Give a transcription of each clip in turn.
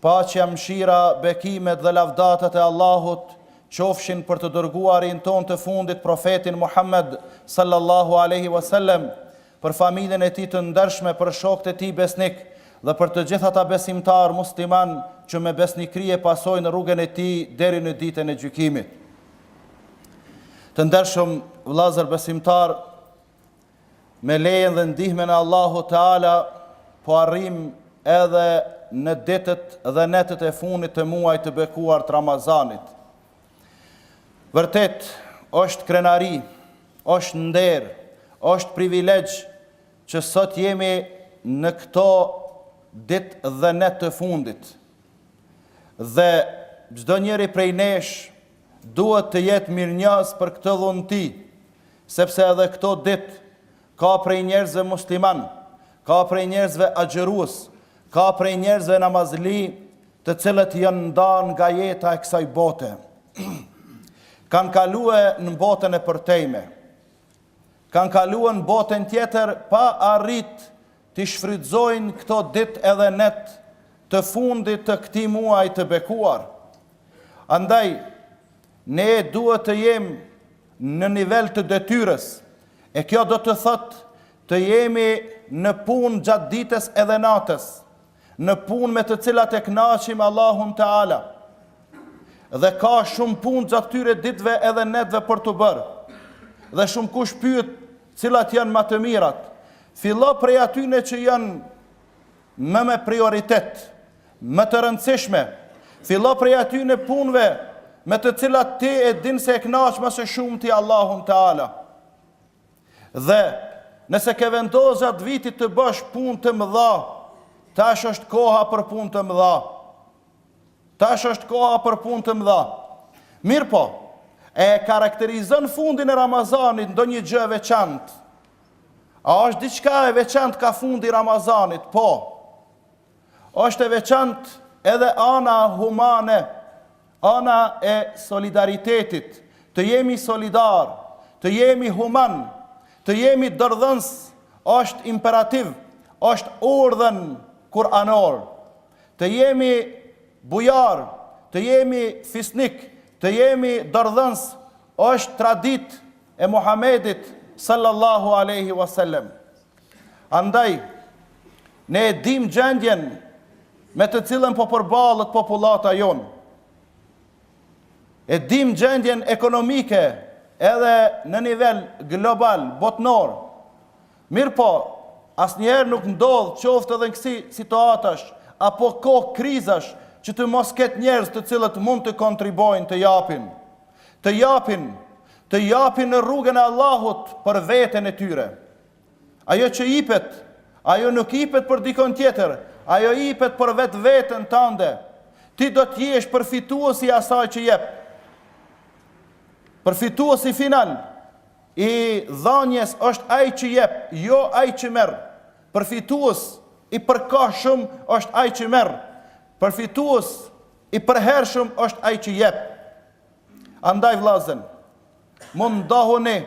Paqja, mëshira, bekimet dhe lavdatat e Allahut qofshin për të dërguarin tonë të fundit Profetin Muhammed, sallallahu alejhi wa sellem, për familjen e tij të ndershme, për shokët e tij besnikë dhe për të gjithë ata besimtarë muslimanë që me besnikëri e pasojnë rrugën e tij deri në Ditën e Gjykimit. Të ndershëm vëllezër besimtarë, Me lejen dhe ndihmën e Allahut Teala po arrijmë edhe në ditët dhe netët e fundit të muajit të bekuar të Ramazanit. Vërtet, është krenari, është nder, është privilegj që sot jemi në këto ditë dhe net të fundit. Dhe çdo njeri prej nesh duhet të jetë mirënjohës për këtë dhunti Sepse edhe këto ditë ka prej njerëzve musliman, ka prej njerëzve agjërues, ka prej njerëzve namazli të cilët janë nda nga jeta e kësaj bote. Kanë kalue në botën e përtejme. Kanë kalue në botën tjetër pa arrit t'i shfrytëzojnë këto ditë edhe net të fundit të këtij muaj të bekuar. Andaj, Ne duhet të jemi në nivel të detyrës, e kjo do të thotë të jemi në punë gjatë ditës edhe natës, në punë me të cilat e kënaqim Allahun Teala. Dhe ka shumë punë gjatë këtyre ditëve edhe netëve për t'u bërë. Dhe shumëkush pyet cilat janë ma të mirat. Fillo prej atyne që janë më me prioritet, më të rëndësishme. Fillo prej atyne punëve me të cilat ti e din se e kënaq ma së shumti Allahun Teala. Dhe nëse ke vendosur gjatë vitit të bësh punë të mëdha, tash është koha për punë të mëdha. Tash është koha për punë të mëdha. Mirëpo, e karakterizon fundin e Ramazanit ndonjë gjë e veçantë? A është diçka e veçantë ka fundi Ramazanit? Po. Është e veçantë edhe ana humane, ana e solidaritetit, të jemi solidar, të jemi human, të jemi dorëdhënës, është imperativ, është urdhër kuranor, të jemi bujar, të jemi fisnik, të jemi dorëdhënës, është traditë e Muhamedit sallallahu alejhi wa sellem. Andaj, ne e dim gjendjen me të cilën po përballet popullata jonë. E dim gjendjen ekonomike edhe në nivel global, botnor, Mirëpo, asnjëherë nuk ndodh qoftë edhe në kësi situatash apo kohë krizash që të mos ketë njerëz të cilët mund të kontribuojnë të japin, të japin, të japin në rrugën e Allahut për veten e tyre. Ajo që ipet, ajo nuk ipet për dikon tjetër, ajo ipet për vetëveten tande. Ti do të jesh përfituesi i asaj që jep. Përfituesi final I dhënies është ai që jep, jo ai që merr. Përfitues i përkohshëm është ai që merr. Përfitues i përhershëm është ai që jep. Andaj vëllazën, mundohuni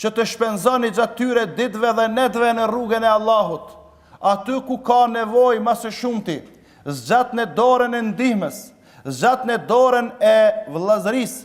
që të shpenzoni gjatë këtyre ditëve dhe netëve në rrugën e Allahut. Aty ku ka nevojë më së shumti, zgjatni dorën e ndihmës, zgjatni dorën e vëllazërisë,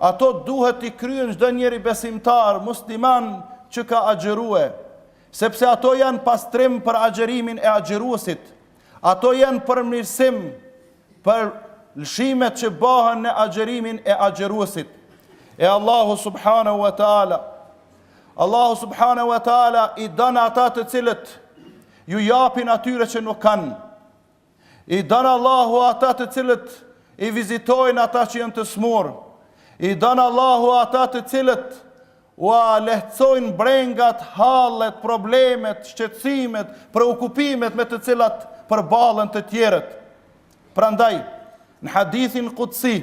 Ato duhet t'i kryejnë çdo njeri besimtar musliman që ka agjërue, sepse ato janë pastrim për agjërimin e agjëruesit, ato janë përmirësim për lëshimet që bahen në agjërimin e agjëruesit. E Allahu subhanahu wa taala Allahu subhanahu wa taala i don ata të cilët ju japin atyre që nuk kanë. I don Allahu ata të cilët i vizitojnë ata që janë të smurë. I don Allahu ata të cilët ua lehtësojnë brengat, hallet, problemet, shqetësimet, preokupimet me të cilat përballen të tjerët. Prandaj, në hadithin kudsi,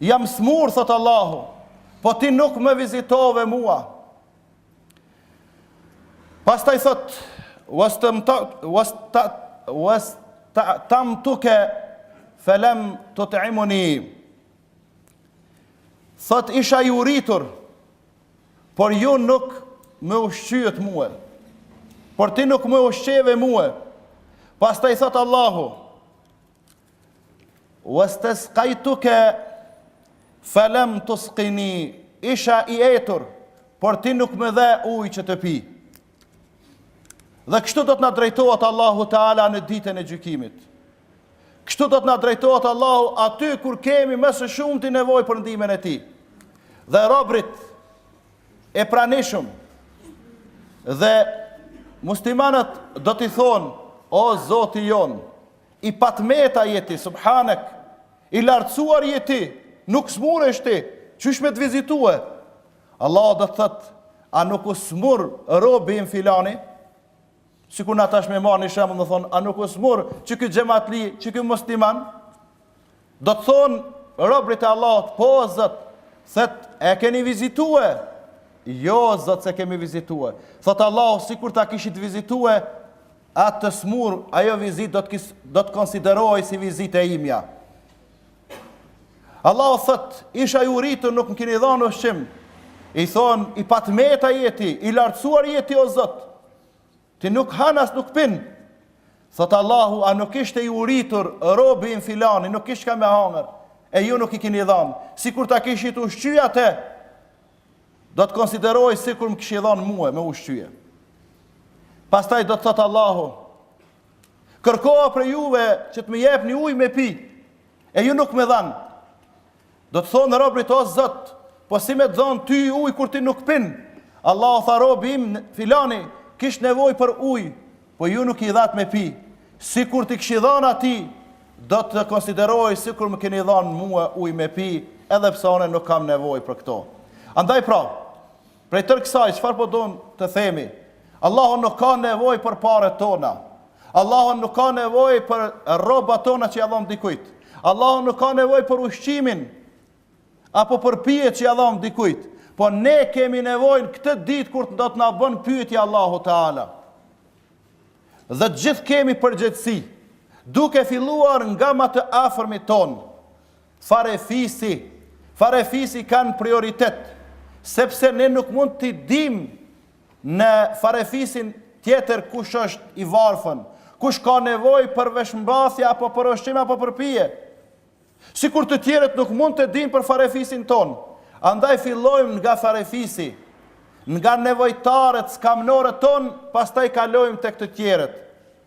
Jam smur, thot Allahu, po ti nuk më vizitove mua. Pastaj thot, wastat'amtuke, felem tut'imuni. Thot, isha i uritur, por ju nuk më ushqyet mue, por ti nuk më ushqeve mue. Pastaj thot Allahu, Westeskajtuke felem tuskini isha i etur, por ti nuk më dhe ujë që të pi. Dhe kështu do të na drejtohet Allahu Teala në ditën e gjykimit. Kështu do të na drejtohet Allahu aty kur kemi më së shumti nevojë për ndihmën e tij. Dhe robrit e pranishëm dhe muslimanët do t'i thonë o Zoti jonë, I pa të meta je ti, subhanek, i lartësuar je ti, nuk smuresh ti, qysh me të vizitue? Allahu do të thot, a nuk u smur robi im filani? Sikur na tash me marr një shembull, me thon, a nuk u smur që ky xhematli, që ky musliman? Do të thonë robërit e Allahut, Po o Zot, thotë, e keni vizitue? Jo o Zot, s'e kemi vizitue. Thotë Allahu, sikur ta kishit vizitue atë të smur, ajo vizitë do të konsiderohej si vizitë e imja. Allahu thotë, isha i uritur, nuk më kini dhanë ushqim. I thonë, i patëmeta je ti, i lartësuar je ti o Zot. Ti nuk han as nuk pin. Thot Allahu, a nuk ishte i uritur robi im filani, nuk kish ka me hangër, e ju nuk i kini dhanë. Sikur ta kishit ushqy atë, do të konsiderohej sikur më kishit dhanë mue me ushqyje. Pastaj do të thot Allahu, kërkova prej juve që të më jepni ujë me pi, e ju nuk më dhatë. Do të thonë robrit o Zot, po si me të dhanë ty ujë kur ti nuk pin? Allahu tha robi im filani kish nevojë për ujë, po ju nuk i dhatë me pi. Sikur t'i kishit dhanë atij, do të konsiderohej sikur më keni dhanë mua ujë me pi, edhe pse unë nuk kam nevojë për këto. Andaj pra, Prej tërë kësaj çfarë po duam të themi? Allahu nuk ka nevojë për paret tona. Allahu nuk ka nevojë për rrobat tona që ja dham dikujt. Allahu nuk ka nevojë për ushqimin apo për pijet që ja dham dikujt. Po ne kemi nevojë në këtë ditë kur do të na bën pyetje Allahu Teala. Dhe gjithë kemi përgjegjësi, duke filluar nga ma të afërmit tonë. Farefisi, farefisi kanë prioritet, sepse ne nuk mund t'i dimë në farefisin tjetër kush është i varfën, kush ka nevojë për veshmbathje apo për ushqim apo për pije. Sikur të tjerët nuk mund të dinë për farefisin tonë. Andaj fillojmë nga farefisi, nga nevojtarët, skamnorët tonë, pastaj kalojmë tek të tjerët.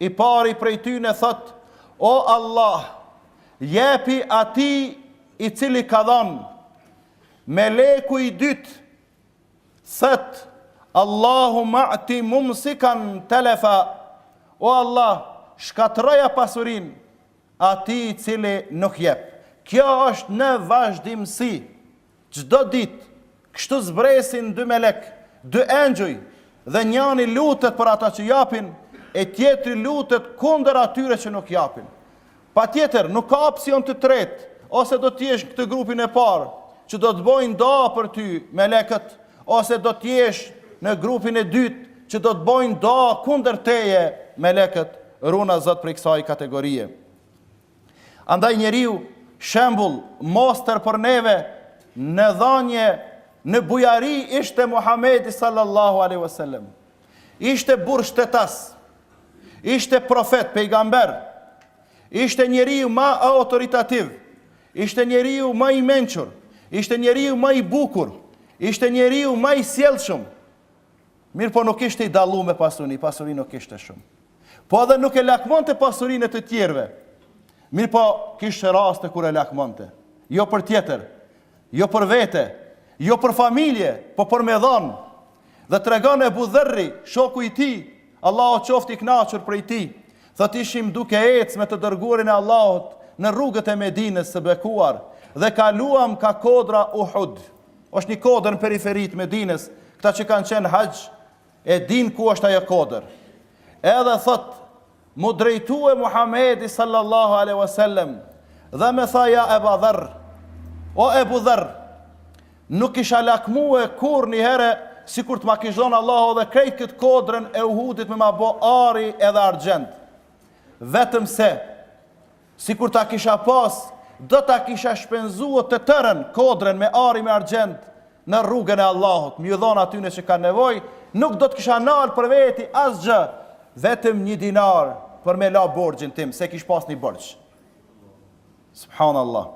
I pari prej tyne thotë, O Allah, jepi atij i cili ka dhanë. Meleku i dytë thotë, Allahumme a'ti mumsikan telefa, O Allah, shkatrroja pasurinë atij i cili nuk jep. Kjo është në vazhdimësi. Çdo ditë, kështu zbresin dy melekë, dy engjuj, dhe njani lutet për ata që japin, e tjetri lutet kundër atyre që nuk japin. Patjetër, nuk ka opsion të tretë, ose do të jesh në këtë grupin e parë, që do të bojnë dua për ty, melekët, ose do të jesh në grupin e dytë, që do të bojnë dua kundër teje, melekët, Runa Zot prej kësaj kategorie. Andaj njeriu, shembull, mostër për neve në dhanje, në bujari ishte Muhamedi sallallahu alejhi ve sellem. Ishte burrështetas, ishte profet, pejgamber, ishte njeriu ma autoritativ, ishte njeriu ma i mençur, ishte njeriu ma i bukur, ishte njeriu ma i sjellshëm. Mirëpo nuk ishte i dallu me pasuni, pasuni nuk ishte shumë. Po edhe nuk e lakmonte pasurinë e të tjerëve. Mirëpo kishte raste kur e lakmonte. Jo për tjetër, jo për vete, jo për familje, po për me dhon. Dhe tregon Ebu Dherri, shoku i tij, Allahu qoftë i kënaqur prej tij, thotë ishim duke ecë me të dërguarin e Allahut në rrugët e Medinës së bekuar dhe kaluam ka kodra Uhud. Është një kodër në periferi të Medinës, këta që kanë qenë haxh E dinë ku është ajo kodër. Edhe thot, m'u drejtue Muhamedi sallallahu alejhi ve sellem dhe më tha ja Eba Dherr, o Ebu Dherr, nuk kisha lakmue kurrë një herë sikur të ma kish dhon Allahu edhe krejt kët kodrën e Uhudit me ma bo ari edhe argjend. Vetëm se Sikur ta kisha pas, do ta kisha shpenzue të tërën, kodrën me ari, me argjend, në rrugën e Allahut, me ju dhon atyne që kanë nevojë, nuk do të kisha nal për veti asgjë, vetëm një dinar, për me la borxhin tim, se kish pas një borxh. Subhanallah.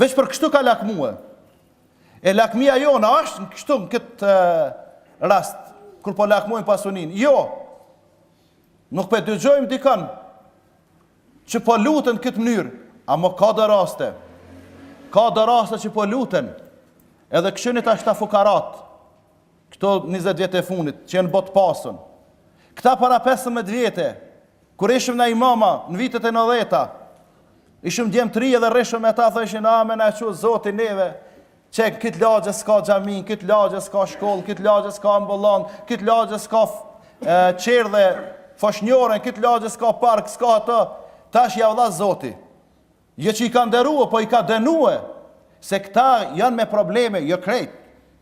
Veç për kështu ka lakmue. E lakmia jonë asht kështu në këtë rast, kur po lakmojnë pasunin. Jo, Nuk po e dëgjojmë dikën që po luten në këtë mënyrë, ama ka do raste. Ka do raste që po luten. Edhe kqyrni tash kta fukarat. Këto 20 vjet e fundit që janë bo t'pasun. Këta para 15 vjete kur ishim na imama në vitet e 90-ta, ishim djem të ri edhe rrishim me ta thoshin amen na çu Zoti neve. Qe në këtë lagje s'ka xhami, në këtë lagje s'ka shkollë, në këtë lagje s'ka ambulantë, në këtë lagje s'ka çerdhe foshnjore, në këtë lagje s'ka park, s'ka ato. Tash ja vloi Zoti. Jo që i ka nderue, po i ka dënue. Se këta janë me probleme, jo krejt.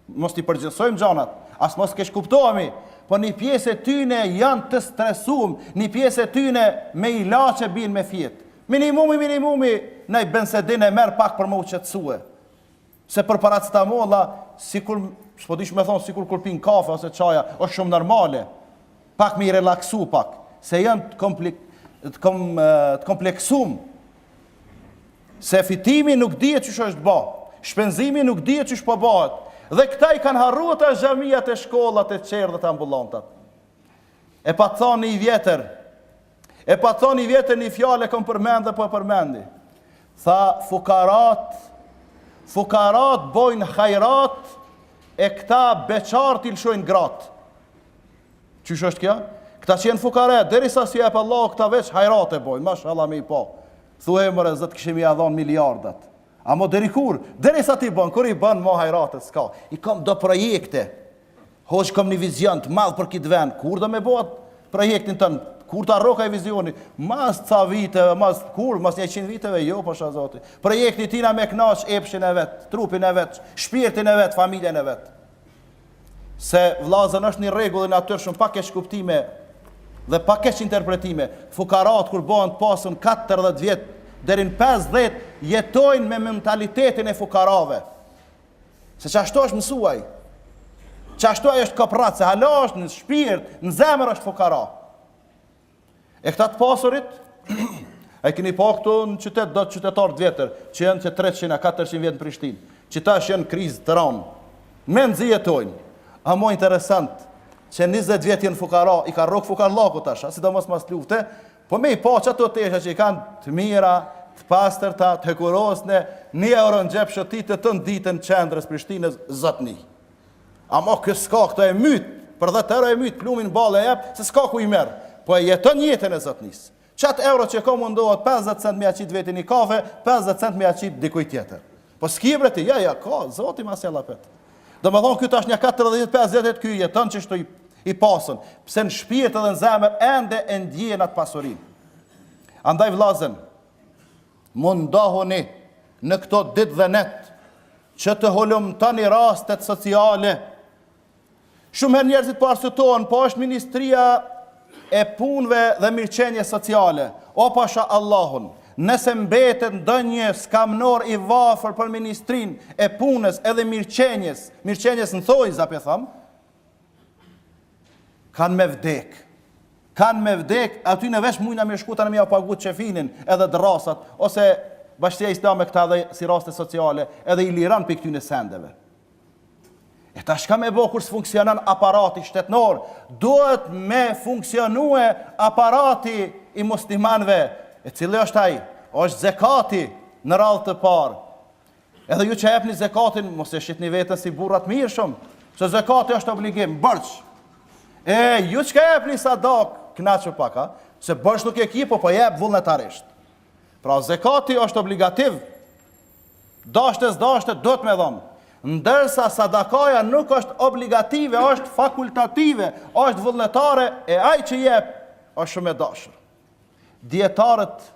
Mos t'i përgjithsojmë gjanat, as mos keqkuptohemi, po një pjesë e tyne janë të stresum, një pjesë e tyne me ilaçe bin me fjetë. Minimumi, minimumi, naj bensedin e merr pak për me u qetsue. Se për paracetamola, sikur, s'po di me thonë, sikur kur pin kafe ose çaja, është shumë normale, pak me i relaksu pak, se janë të, komplik, të, kom, të kompleksum, se fitimi nuk dihet qysh është ba, shpenzimi nuk dihet qysh po bahet, dhe këta i kanë harru ata xhamiat e shkollat e çerdhet e ambulantat. E pat thon ni i vjetër, E pat thënë i vjetri një fjalë e kam përmend dhe po e përmendi. Tha fukarat, fukarat bojnë hajrat e këta beqartë i lëshojnë gratë. Qysh është kjo? Këta që janë fukara, derisa s'i jep Allahu, këta veç hajrat e bojnë, mashallah me i pa. Thu more, Zot t'kishim ia dhanë miliardat. Ama deri kur? Derisa t'i bën, kur i bën, ma hajrate s'ka. I kam do projekte, Hoxhë kam një vizion të madh për këtë vend, kur don me bo atë projektin tan, kur ta rrok ai vizioni, mas ca viteve, mas kur, mas njëqind viteve, jo pasha zoti. Projekti i tina me knaq epshin e vet, trupin e vet, shpirtin e vet, familjen e vet. Se vllazën është një rregull i natyrshëm pa keqkuptime dhe pa keqinterpretime. Fukarat kur bëhen të pasun 40 vjet, deri n'50, jetojnë me mentalitetin e fukarave. Se qashtu është mësu ai, qashtu ai është koprrac, se hala është në shpirt, në zemër është fukara. E këta të pasurit, i kemi pa këtu në qytet, do qytetarë të vjetër, që janë që 300-400 vjet në Prishtinë, që tash janë n'krizë të randë, mezi jetojnë, ama interesant, që 20 vjet janë fukara, i ka rrokë fukarallaku tash, sidomos mas lufte, Po me i pa qato tesha që i kanë të mira, të pastërta, të hekurosne, ni euro në xhep shëtit tanë ditën qendrës Prishtinës zotni. Ama ky ska këtu e myt, për dhjetë euro e myt plumin në ballë ja jep, se ska ku i merr. Po e jeton jetën e zotnisë. Qatë euro që ka mundohet pesëdhjetë cent me ja qit veti ni kafe, pesëdhjetë cent me ja qit dikujt tjetër. Po ski bre ti, jo jo, ka, zoti ma sjell apet. Domethonë ky tash nja 40-50 vjet ky jeton qeshtu i pasun, pse në shpirt edhe në zemër ende e ndjen atë pasurinë. Andaj vllazën, mundohoni në këto ditë dhe net, që të hulumtoni rastet sociale, Shumë herë njerëzit po arsyetohen, po është ministria e punëve dhe mirëqenies sociale. O pasha Allahun, nëse mbetet ndonjë skamnor i varfër për ministrinë e punës edhe mirëqenies, mirëqenies në thojza po e thom, kanë me vdek. Kanë me vdek, atyne veç mujnë me shku tani me jau pagu qefinin edhe dërrasat, ose bashkësia islame këta edhe si raste sociale, edhe i liron prej këtyne sendeve. E tash çka me bo kur s'funksionon aparati shtetnor, duhet me funksionu aparati i muslimanve, e cili është ai, është zekati në radhë të parë. Edhe ju çka jepni zekatin, mos e shitni veten si burra t'mirë shumë, se zekati është obligim, borxh. E ju çka jepni sadaka, knaqu pak a, se borxh nuk e ki, po po jep vullnetarisht. Pra zekati është obligativ, Dashte s'dashte duhet me dhon. Ndërsa sadakaja nuk është obligative, është fakultative, është vullnetare e ai që jep është shumë e dashur. Dijetarët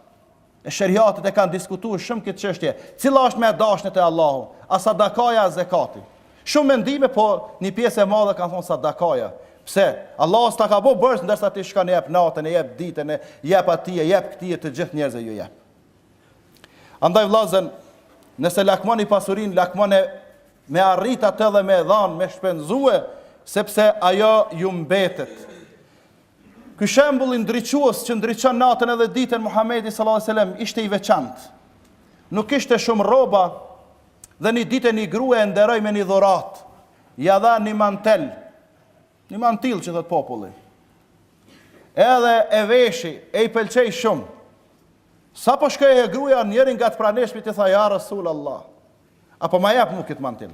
e sheriatit e kanë diskutuar shumë këtë çështje, cila është më e dashme te Allahu, a sadakaja a zekati? Shumë mendime, po një pjesë e madhe kanë thonë sadakaja. Pse? Allahu s'ta ka bo borxh, ndërsa ti shkon e jep natën, e jep ditën, e jep atij, e jep këtij e të gjithë njerëzve ju jep. Andaj vllazën nëse lakmoni pasurinë lakmone me arrit atë dhe me dhanë me shpenzue sepse ajo ju mbetet Ky shembull i ndriçues që ndriçon natën edhe ditën Muhamedi sallallahu alaihi wasallam ishte i veçantë. Nuk kishte shumë rroba dhe një ditë një grue e nderoi me një dhuratë. Ia dha një mantel Një mantil që thot populli. Edhe e veshi, e i pëlqej shumë. Sapo shkoi gruja njëri nga të pranishmit i tha ja Rasul Allah. A po ma jep mu këtë mantil.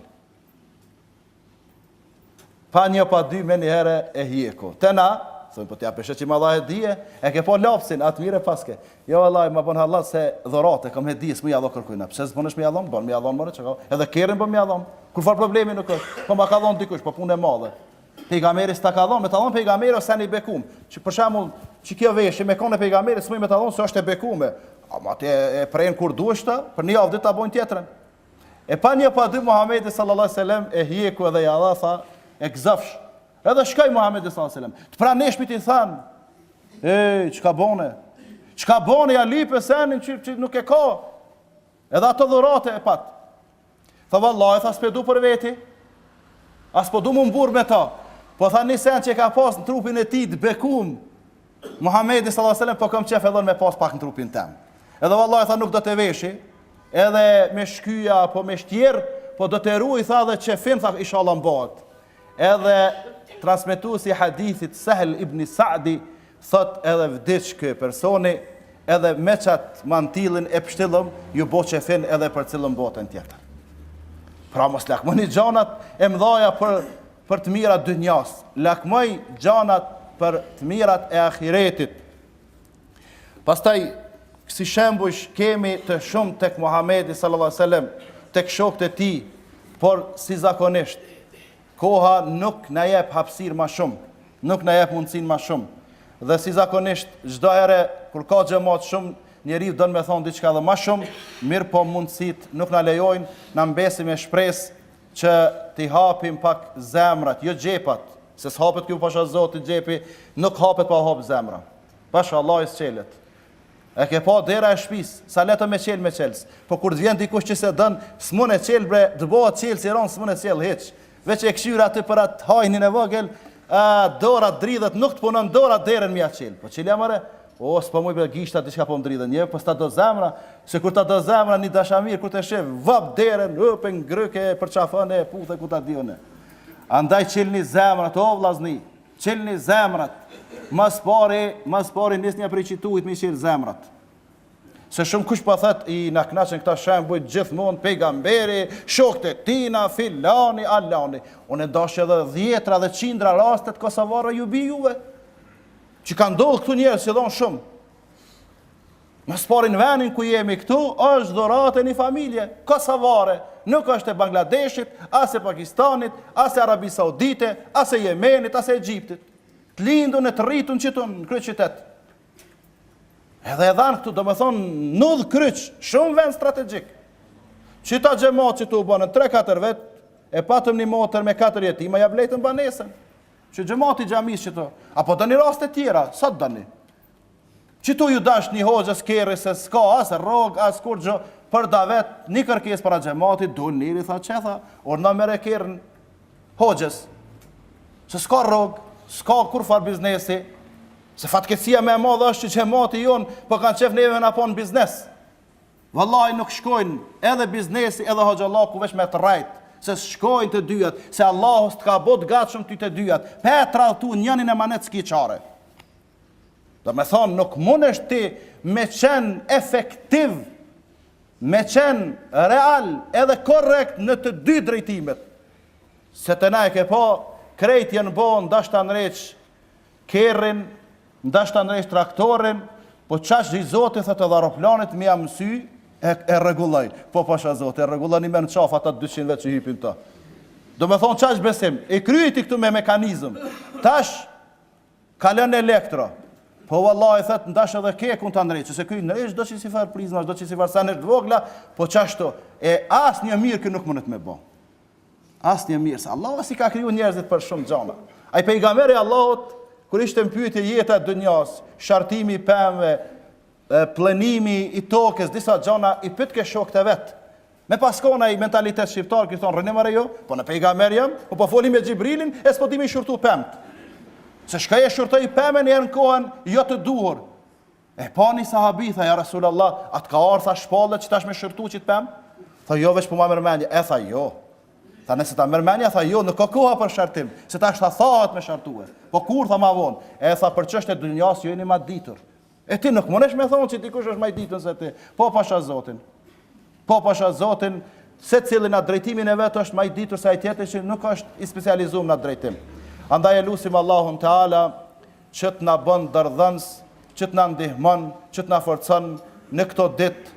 Pa një pa dy menjëherë e hjeku. Te na, themi po t'ja lypshe që ma dha hedije, e ke po lypsin, atë mire paske. Jo vallai ma bën hallall se dhuratë e kam hedije s'muj ja dha kërkujna pse s'bonish me ja dhon bon me ja dhon more çka edhe kerrin bon me ja dhon kurfar problemi nuk është po ma ka dhon dikush po punë e madhe pejgamberi sta ka dhon me ta dhon pejgamberi ose njeri i bekum që për shembull që kjo veshje me kanë pejgamberi s'muj me ta dhon se është e bekume ama ti e blen kur duhesh ta për një javë ta bojn tjetrën e pa një pa dy Muhamedi sallallahu alaihi wasallam e hjeku edhe ja dha tha e gzofsh Edhe shkoi Muhamedi sallallahu alaihi wasallam. Të pranishmit i thanë, "Ej, çka bone? Çka bone ja lype senin që, që nuk e ka?" Edhe atë dhuratë e pat. Tha vallahi, tha s'po e du për veti. As po du m'u mburr me ta. Po tha një sen që e ka pas në trupin e tij të bekum, Muhamedi sallallahu alaihi wasallam po kam qejf edhe un me pas pak në trupin tem. Edhe vallahi tha nuk do ta veshi, edhe me shkyja apo me shtjer, po do ta ruaj tha dhe çefin tha inshallah m'bohet. Edhe transmetuesi i hadithit Sahl ibn Sa'di thot edhe vdiq ky personi, edhe me çat mantilin e pshtillëm ju bë çefin edhe përcollëm n'botën tjetër. Pra mos lakmoni gjanat e mëdha për për të mirat dynjasë, lakmoni gjanat për të mirat e ahiretit. Pastaj kësi shembujsh kemi të shumtë tek Muhamedi sallallahu alejhi ve sellem, tek shokët e tij, por si zakonisht, koha nuk na jep hapësirë ma shumë, nuk na jep mundësinë ma shumë. Dhe si zakonisht, çdo herë kur ka xhemat shumë, njeriu don me thonë diçka edhe ma shumë, mirëpo mundësitë nuk na lejojnë, na mbesim me shpresë, Që t'i hapim pak zemrat, jo xhepat, se s'hapet kjo pasha Zotit xhepi, nuk hapet pa u hap zemra. Pasha Allahi s'çelet. E ke pa dera e shpis, sa lehtë me çel me çels, po kur të vjen dikush që s'e don, s'mun e çel bre, të bëhet çelsi i ron s'mun e çel hiç. Veç e kqyr aty për atë hajnin e vogël, Aa dora dridhet nuk të punon dora derën m'ja çel po çilja more oo s'po muj bre gishta diçka po më dridhen nje po s'ta do zemra se kur ta do zemra ni dashamir kur t'e shef vap derën op e n'grykë e përqafon e e puth e ku ta di une andaj çilni zemrat o vllazni çilni zemrat ma s'pari ma s'pari nisnja prej qitujit m'i çel zemrat. Se shumë kush po thot i na kënaqen këta shembuj gjithmonë pejgamberi, shokët e tina, filani, alani. Unë ndash edhe dhjetra dhe qindra raste të kosovarëve ju bi juve. Që kanë ndodhur këtu njerëz që dhon shumë. Ma s'pari venin ku jemi këtu, është dhuratë e një familje, kosovare, nuk është e Bangladeshit, as e Pakistanit, as e Arabi Saudite, as e Jemenit, as e Egjiptit. Të lindun e të rritun qëtu në kryeqytet, Edhe e dhanë këtu, domethonë, n'udhëkryq, shumë vend strategjik. Qita xhemat qëtu u bënë, 3-4 vetë, e patëm një motër me 4 jetima, ja blejtën banesën. Qy xhemati i xhamisë qëtu, apo doni raste tjera, sa të doni. Qëtu ju dashtë një hoxhës kerri, se s'ka as rrogë, as kurgjë, për da vetë, një kërkesë para xhematit, dul njëri, tha qe tha, or na merre kerrin, Hoxhës, se s'ka rrogë, s'ka kurrfarë biznesi, se fatkeqësia më e madhe është që xhemati jonë po kanë qef neve me na pa n'biznes. Vallahi nuk shkojnë edhe biznesi edhe hoxhallëku veç me të rrejtë, se s'shkojnë të dyjat, se Allahu s't'ka bo t'gatshëm ty të dyjat, pa e tradhtu njënin emanet s'ki çare. Domethonë, nuk mundesh ti me qenë efektiv, me qenë real edhe korrekt në të dy drejtimet. Se te na e ke pa, krejt jenë bo ndash ta ndreq kerrin, ndash ta ndreq traktorin, po pasha zotit thotë edhe aroplanit me ja msy e, e rregulloj. Po pasha zotit, e rregullon e i merr në qafë ata 200 vetë që hypin n'to. Domethonë qaq besim, e kryti këtu me mekanizëm. Tash, Kalon elektro. Po vallahi thot ndash edhe KEK-un ta ndreq, se ky i ndreq do qisi far prizash, do qisi far senesh të vogla, po qashtu, e asnjë mirë ky nuk mundet me bë. Asnjë mirë, se Allahu s'i ka kriju njerëzit për shumë gjëra. Ai pejgamberi i Allahut kur ishte në pyetje jeta e dunjas, shartimi i pemëve, pllenimi i tokës, disa gjëra i pytke shokët e vet. Me pas kon ai mentalitet shqiptar kish thon rrën more jo po në pejgamber jam po po foli me xhibrilin e spo di me i shurtu pemt se shkoj e shurtoj pemen e në kohen jo të duhur e pa një sahabi tha ja rasul Allah a t'ka ardh tha shpallje që tash me shurtu qit pem tha jo veç po ma mërë menja e tha jo tha nëse ta mërë menja tha jo nuk o koha për shartim se tash ta thahet me shartue po kur tha ma von e tha për qështë e dunjas jo e një ma ditur E ti nuk mundesh me thonë që dikush është ma i ditun se ti. Po pasha Zotin. Po pasha Zotin, secili në drejtimin e vet është ma i ditur se ai tjetri që nuk është i specializum në drejtim. Andaj e lusim Allahun Teala që të na bon dorëdhënës, që të na ndihmon, që të na forcon në këto ditë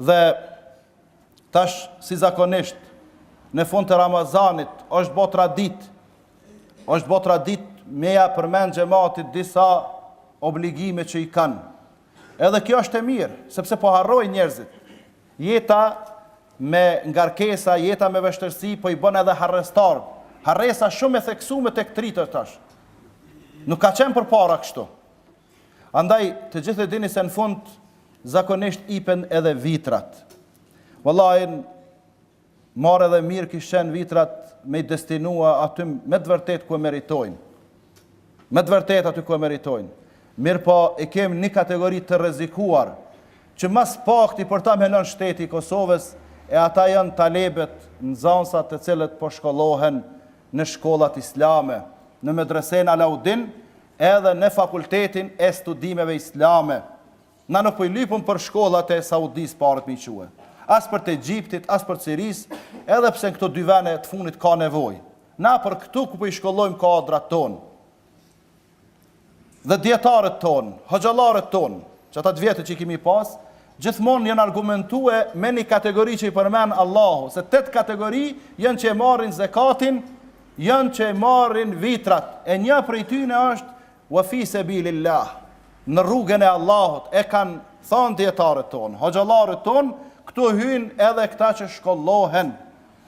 Dhe tash si zakonisht në fund të Ramazanit është bë traditë është bë traditë me ja përmend xhamatit disa obligime që i kanë. Edhe kjo është e mirë, sepse po harrojn njerëzit. Jeta me ngarkesa, jeta me vështirësi po i bën edhe harrestar. Harresa shumë e theksume tek t'ritë tash. Nuk ka qenë përpara kështu. Andaj, të gjithë e dini se në fund zakonisht ipen edhe vitrat. Vallahi marë edhe mirë kish qenë vitrat me i destinua aty me të vërtetë ku e meritojnë. Me të vërtetë aty ku e meritojnë. Mirëpo i kemi një kategori të rrezikuar që mas pakti për ta menon shteti i Kosovës e ata janë talebët, nxënësat të cilët po shkollohen në shkollat islame, në Medresenë Alauddin Edhe në fakultetin e studimeve islame na nuk po i lypum për shkollat e Saudisë paret me i çue. As për të Egjiptit, as për Sirisë, edhe pse në këto dy vene të fundit ka nevojë. Na për këtu ku po i shkollojmë kadrat tonë dhe dijetarët tonë, hoxhallarët tonë, që ata të vjetër që i kemi pas, Gjithmonë janë argumentue me ni kategori që i përmend Allahu, se tetë kategori janë që e marrin zekatin, janë që e marrin vitrat, e një prej tyne është wa fi sebilillah, në rrugen e Allahut, e kanë thanë dijetarët tonë, hoxhallarët tonë, këtu hyjnë edhe këta që shkollohen,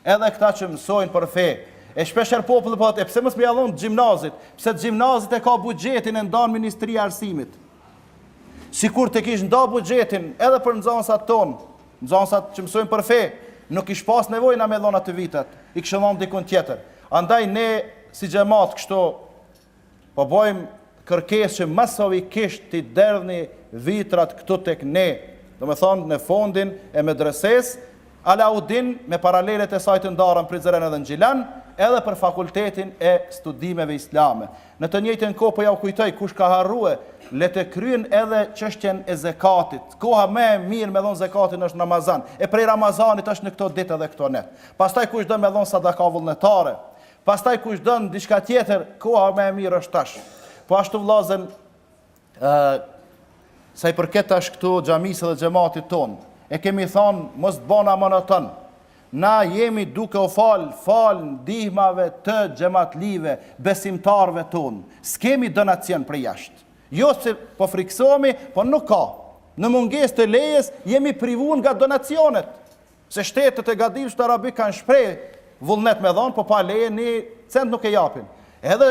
Edhe këta që mësojnë për fe, e shpeshherë populli po thotë, e pse mos me ia dhonë gjimnazit, pse t'gjimnazit e ka buxhetin e ndan Ministria e Arsimit. Sikur të kish nda buxhetin edhe për nxënësat tonë, nxënësat që mësojnë për fe, nuk kish pas nevojë na me dhonë atë vitrat, i kishë dhonë dikun tjetër. Andaj ne si xhamat kështu Po bojmë kërkesë që masovikisht t'i derdhni vitrat këtu tek ne, domethonë në fondin e medresesë Alaudin me paralelet e saj të ndara në Prizren edhe në Gjilan, edhe për Fakultetin e Studimeve Islame. Në të njëjtën kohë po jau kujtoj, kush ka harrue, le të kryejnë edhe çështjen e zekatit. Koha më e mirë me dhon zekatin është në Ramazan. E prej Ramazanit është në këto ditë edhe këto net. Pastaj kush don me dhon sadaka vullnetare, Pastaj kush don diçka tjetër, koha më e mirë është tash. Po ashtu vllazën sa i përket tash këtu xhamisë dhe xhamatit tonë, e kemi thonë mos të bana monoton. Na jemi duke u fal, falë ndihmave të xhamatlive, besimtarëve tonë. S'kemi donacion prej jashtë. Jo se po frikësomi, po nuk ka. Në mungesë të lejes jemi privu nga donacionet. Se shtetet e Gadishullit Arabik kanë shpreh vullnet me dhon po pa leje ni cent nuk e japin edhe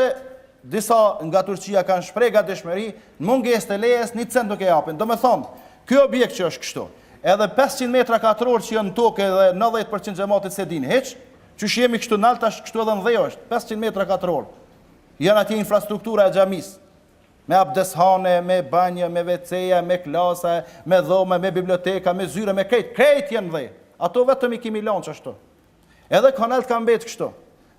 disa nga Turqia kanë shpreh gadishmëri në mungesë të lejes ni cent nuk e japin domethon ky objekt që është kështu edhe pesëqind metra katror që jon në tokë edhe nëndhjetë për qind xhematit s'e din hiq qysh jemi kështu nalt tash kështu edhe në dhe ju është pesëqind metra katror jon atje infrastruktura e xhamisë Me abdeshane, me banjë, me WC-ja, me klasa, me dhoma, me biblioteka, me zyre, me krejt, krejt janë n'dhe. Ato vetëm i kemi lanë qashtu. Edhe kanalt ka mbetë kështu.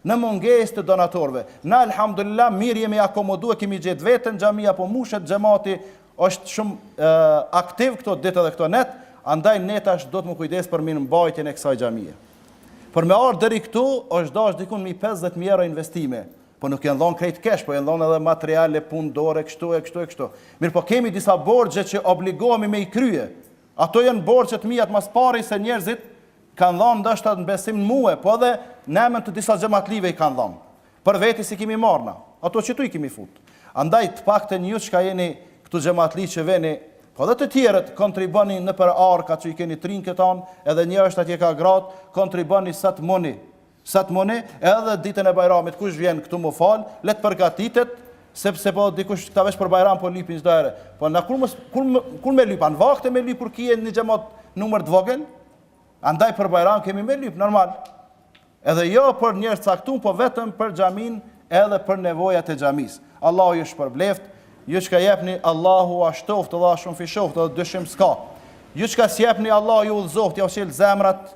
Në mungesë të donatorëve. Na elhamdulillah mirë jemi akomodu e kemi gjetë vetën xhamia po mushet xhemati është shumë aktiv këto ditë dhe këto net, andaj ne tash do të më kujdes për mirëmbajtjen e kësaj xhamie. Për me ardhë deri këtu, është dashtë dikun 150 mijë euro investime, Po nuk janë dhënë krejt kesh, po janë dhënë edhe material e punë dore kështu e kështu e kështu. Mirëpo kemi disa borxhe që obligohemi me i krye. Ato janë borxhe të mia të mas pari se njerëzit kanë dhënë ndoshta në besim në mua, po edhe në emër të disa xhamatlive i kanë dhënë. Për veti s'i kemi marrë na. Ato qëtu i kemi futë. Andaj të paktën ju çka jeni këtu xhamatli që vini, po edhe të tjerët kontriboni nëpër arka që i keni tri n'kët anë, edhe një është atje ka gratë, kontriboni sa të muni. Sa të muni, edhe ditën e Bajramit kush vjen këtu mu fal, le të përgatitet, sepse po dikush këta veç për Bajram po lypin çdo herë. Po na kur kur kur me lyp, a në vakte me lyp kur ki një xhamat numër të vogël? Andaj për Bajram kemi me lyp normal. Edhe jo për njerëz caktu, po vetëm për xhamin edhe për nevojat e xhamisë. Allahu ju shpërbleftë, ju çka jepni Allahu ua shtoftë dhe ua shumëfishoftë, edhe dyshim s'ka. Ju çka s'jepni Allahu ju udhëzoftë, jau sjelltë zemrat,